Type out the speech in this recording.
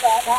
ಸದಾ